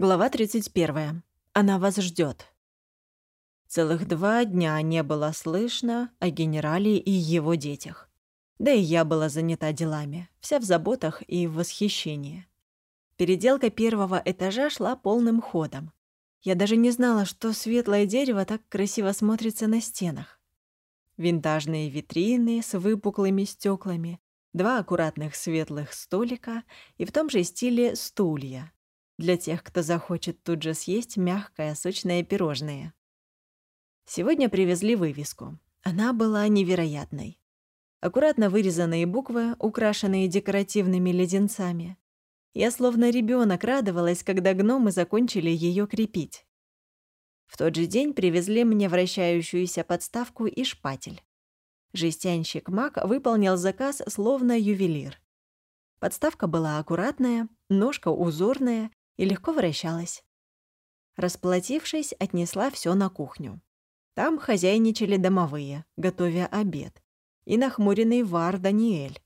Глава 31. Она вас ждет. Целых два дня не было слышно о генерале и его детях. Да и я была занята делами, вся в заботах и в восхищении. Переделка первого этажа шла полным ходом. Я даже не знала, что светлое дерево так красиво смотрится на стенах. Винтажные витрины с выпуклыми стеклами, два аккуратных светлых столика и в том же стиле стулья, для тех, кто захочет тут же съесть мягкое, сочное пирожное. Сегодня привезли вывеску. Она была невероятной. Аккуратно вырезанные буквы, украшенные декоративными леденцами. Я словно ребенок радовалась, когда гномы закончили ее крепить. В тот же день привезли мне вращающуюся подставку и шпатель. Жестянщик Мак выполнил заказ словно ювелир. Подставка была аккуратная, ножка узорная и легко вращалась. Расплатившись, отнесла все на кухню. Там хозяйничали домовые, готовя обед. И нахмуренный вар Даниэль.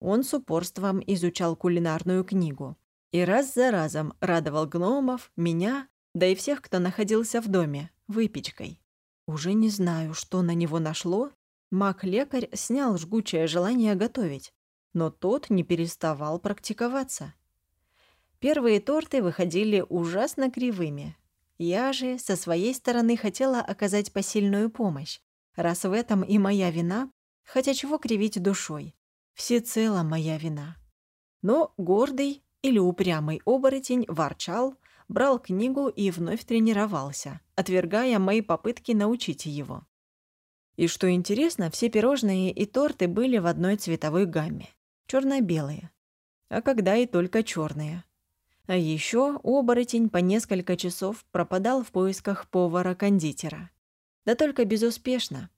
Он с упорством изучал кулинарную книгу. И раз за разом радовал гномов, меня, да и всех, кто находился в доме, выпечкой. Уже не знаю, что на него нашло. Маг-лекарь снял жгучее желание готовить, но тот не переставал практиковаться. Первые торты выходили ужасно кривыми. Я же со своей стороны хотела оказать посильную помощь, раз в этом и моя вина, хотя чего кривить душой. Всецело моя вина. Но гордый или упрямый оборотень ворчал, брал книгу и вновь тренировался, отвергая мои попытки научить его. И что интересно, все пирожные и торты были в одной цветовой гамме — черно-белые, а когда и только черные. А еще оборотень по несколько часов пропадал в поисках повара-кондитера. Да только безуспешно.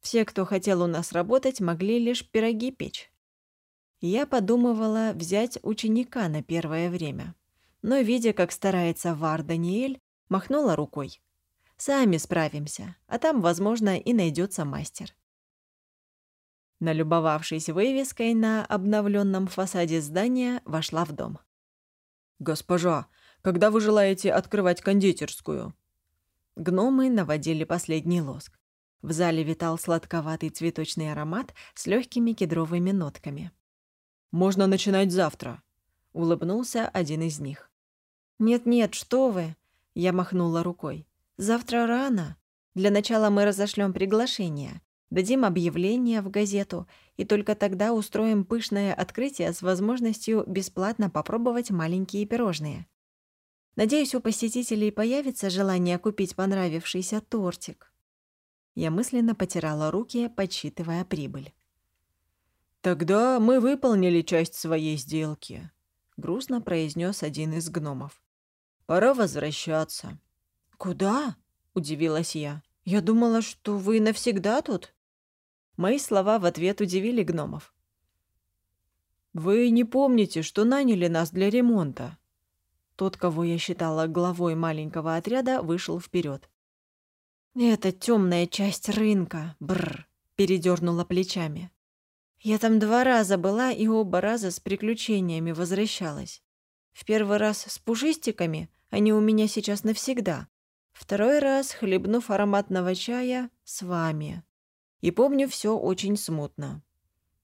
Все, кто хотел у нас работать, могли лишь пироги печь. Я подумывала взять ученика на первое время. Но, видя, как старается Вар Даниэль, махнула рукой. «Сами справимся, а там, возможно, и найдется мастер». Налюбовавшись вывеской на обновленном фасаде здания, вошла в дом. «Госпожа, когда вы желаете открывать кондитерскую?» Гномы наводили последний лоск. В зале витал сладковатый цветочный аромат с легкими кедровыми нотками. «Можно начинать завтра», — улыбнулся один из них. «Нет-нет, что вы!» — я махнула рукой. «Завтра рано. Для начала мы разошлем приглашение. Дадим объявление в газету, и только тогда устроим пышное открытие с возможностью бесплатно попробовать маленькие пирожные. Надеюсь, у посетителей появится желание купить понравившийся тортик. Я мысленно потирала руки, подсчитывая прибыль. «Тогда мы выполнили часть своей сделки», — грустно произнес один из гномов. «Пора возвращаться». «Куда?» — удивилась я. «Я думала, что вы навсегда тут?» Мои слова в ответ удивили гномов. «Вы не помните, что наняли нас для ремонта?» Тот, кого я считала главой маленького отряда, вышел вперед. «Это темная часть рынка, бррр», — передернула плечами. «Я там два раза была и оба раза с приключениями возвращалась. В первый раз с пушистиками, они у меня сейчас навсегда. Второй раз, хлебнув ароматного чая, с вами и помню все очень смутно.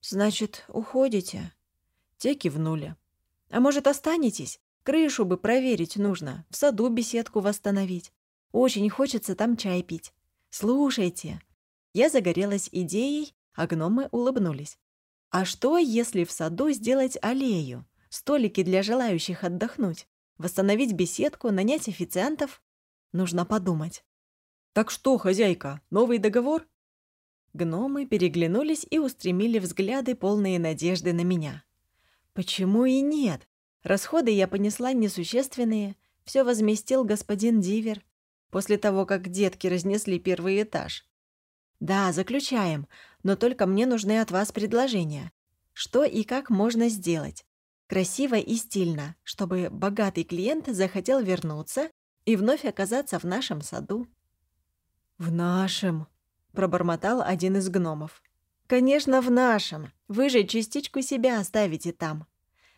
«Значит, уходите?» Те кивнули. «А может, останетесь? Крышу бы проверить нужно, в саду беседку восстановить. Очень хочется там чай пить. Слушайте». Я загорелась идеей, а гномы улыбнулись. «А что, если в саду сделать аллею? Столики для желающих отдохнуть? Восстановить беседку, нанять официантов? Нужно подумать». «Так что, хозяйка, новый договор?» Гномы переглянулись и устремили взгляды, полные надежды на меня. «Почему и нет? Расходы я понесла несущественные. Все возместил господин Дивер после того, как детки разнесли первый этаж. Да, заключаем, но только мне нужны от вас предложения. Что и как можно сделать? Красиво и стильно, чтобы богатый клиент захотел вернуться и вновь оказаться в нашем саду». «В нашем», пробормотал один из гномов. «Конечно, в нашем. Вы же частичку себя оставите там.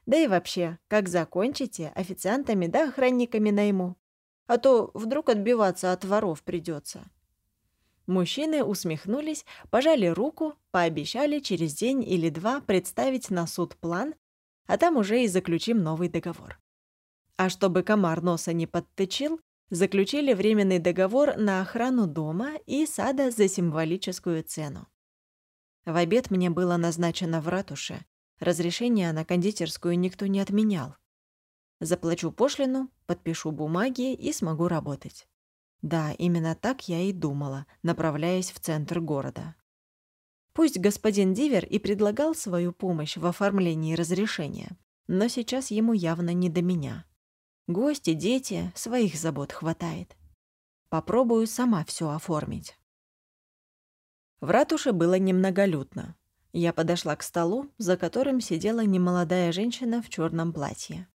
Да и вообще, как закончите, официантами да охранниками найму. А то вдруг отбиваться от воров придется. Мужчины усмехнулись, пожали руку, пообещали через день или два представить на суд план, а там уже и заключим новый договор. А чтобы комар носа не подточил, заключили временный договор на охрану дома и сада за символическую цену. В обед мне было назначено в ратуше. Разрешение на кондитерскую никто не отменял. Заплачу пошлину, подпишу бумаги и смогу работать. Да, именно так я и думала, направляясь в центр города. Пусть господин Дивер и предлагал свою помощь в оформлении разрешения, но сейчас ему явно не до меня. Гости, дети, своих забот хватает. Попробую сама все оформить. В ратуше было немноголюдно. Я подошла к столу, за которым сидела немолодая женщина в черном платье.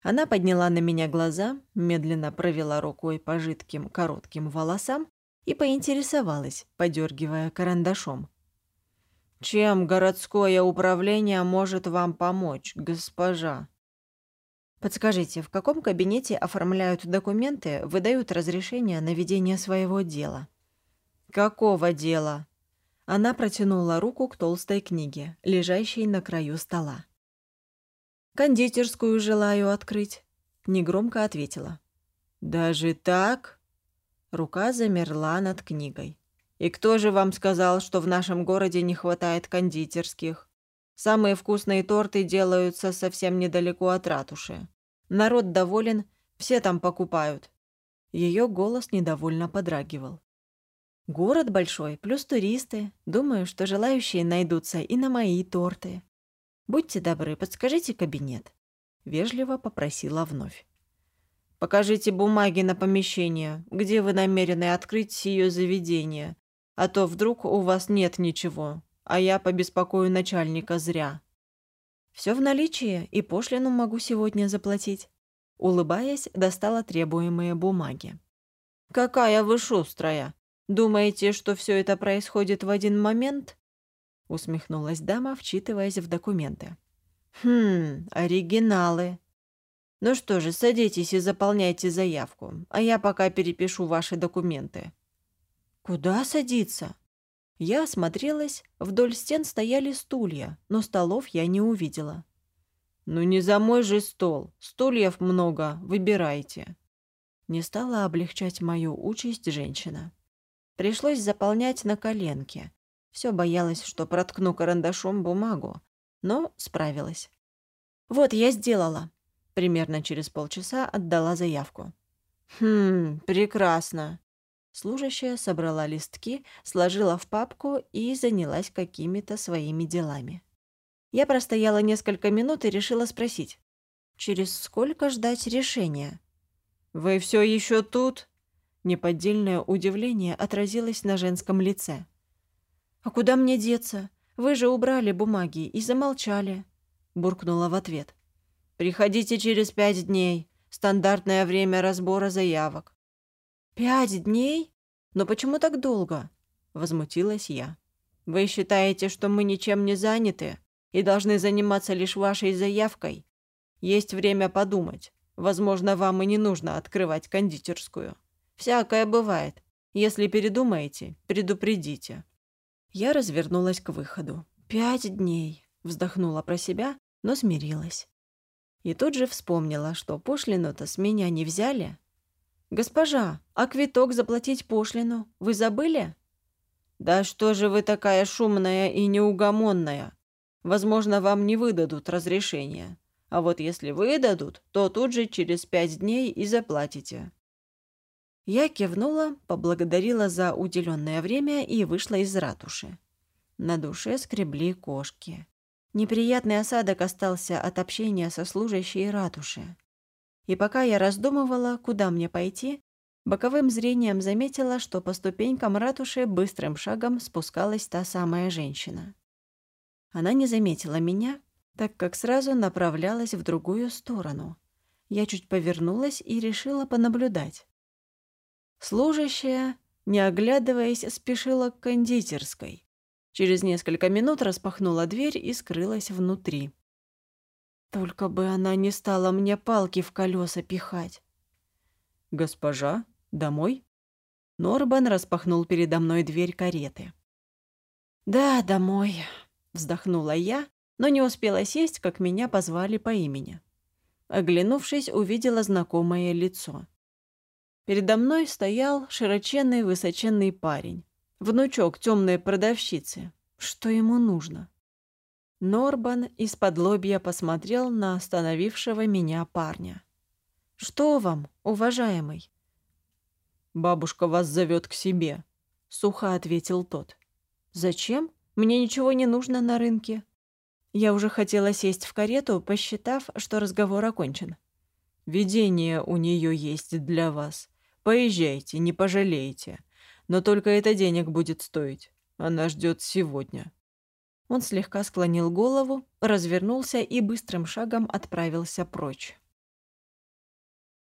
Она подняла на меня глаза, медленно провела рукой по жидким коротким волосам и поинтересовалась, подергивая карандашом. «Чем городское управление может вам помочь, госпожа?» Подскажите, в каком кабинете оформляют документы, выдают разрешение на ведение своего дела? Какого дела? Она протянула руку к толстой книге, лежащей на краю стола. Кондитерскую желаю открыть, негромко ответила. Даже так? Рука замерла над книгой. И кто же вам сказал, что в нашем городе не хватает кондитерских? Самые вкусные торты делаются совсем недалеко от ратуши. Народ доволен, все там покупают». Ее голос недовольно подрагивал. «Город большой, плюс туристы. Думаю, что желающие найдутся и на мои торты. Будьте добры, подскажите кабинет». Вежливо попросила вновь. «Покажите бумаги на помещение, где вы намерены открыть сие заведение, а то вдруг у вас нет ничего, а я побеспокою начальника зря». «Все в наличии, и пошлину могу сегодня заплатить». Улыбаясь, достала требуемые бумаги. «Какая вы шустрая! Думаете, что все это происходит в один момент?» Усмехнулась дама, вчитываясь в документы. «Хм, оригиналы. Ну что же, садитесь и заполняйте заявку, а я пока перепишу ваши документы». «Куда садиться?» Я осмотрелась, вдоль стен стояли стулья, но столов я не увидела. «Ну не за мой же стол, стульев много, выбирайте». Не стала облегчать мою участь женщина. Пришлось заполнять на коленке. Все боялась, что проткну карандашом бумагу, но справилась. «Вот, я сделала». Примерно через полчаса отдала заявку. «Хм, прекрасно. Служащая собрала листки, сложила в папку и занялась какими-то своими делами. Я простояла несколько минут и решила спросить. «Через сколько ждать решения?» «Вы все еще тут?» Неподдельное удивление отразилось на женском лице. «А куда мне деться? Вы же убрали бумаги и замолчали», — буркнула в ответ. «Приходите через пять дней. Стандартное время разбора заявок. «Пять дней? Но почему так долго?» – возмутилась я. «Вы считаете, что мы ничем не заняты и должны заниматься лишь вашей заявкой? Есть время подумать. Возможно, вам и не нужно открывать кондитерскую. Всякое бывает. Если передумаете, предупредите». Я развернулась к выходу. «Пять дней», – вздохнула про себя, но смирилась. И тут же вспомнила, что пошлину-то с меня не взяли, «Госпожа, а квиток заплатить пошлину вы забыли?» «Да что же вы такая шумная и неугомонная? Возможно, вам не выдадут разрешение. А вот если выдадут, то тут же через пять дней и заплатите». Я кивнула, поблагодарила за уделенное время и вышла из ратуши. На душе скребли кошки. Неприятный осадок остался от общения со служащей ратуши. И пока я раздумывала, куда мне пойти, боковым зрением заметила, что по ступенькам ратуши быстрым шагом спускалась та самая женщина. Она не заметила меня, так как сразу направлялась в другую сторону. Я чуть повернулась и решила понаблюдать. Служащая, не оглядываясь, спешила к кондитерской. Через несколько минут распахнула дверь и скрылась внутри. Только бы она не стала мне палки в колеса пихать. «Госпожа, домой?» Норбан распахнул передо мной дверь кареты. «Да, домой», — вздохнула я, но не успела сесть, как меня позвали по имени. Оглянувшись, увидела знакомое лицо. Передо мной стоял широченный высоченный парень, внучок темной продавщицы. Что ему нужно? Норбан из-под лобья посмотрел на остановившего меня парня. «Что вам, уважаемый?» «Бабушка вас зовет к себе», — сухо ответил тот. «Зачем? Мне ничего не нужно на рынке». Я уже хотела сесть в карету, посчитав, что разговор окончен. «Видение у нее есть для вас. Поезжайте, не пожалеете. Но только это денег будет стоить. Она ждет сегодня». Он слегка склонил голову, развернулся и быстрым шагом отправился прочь.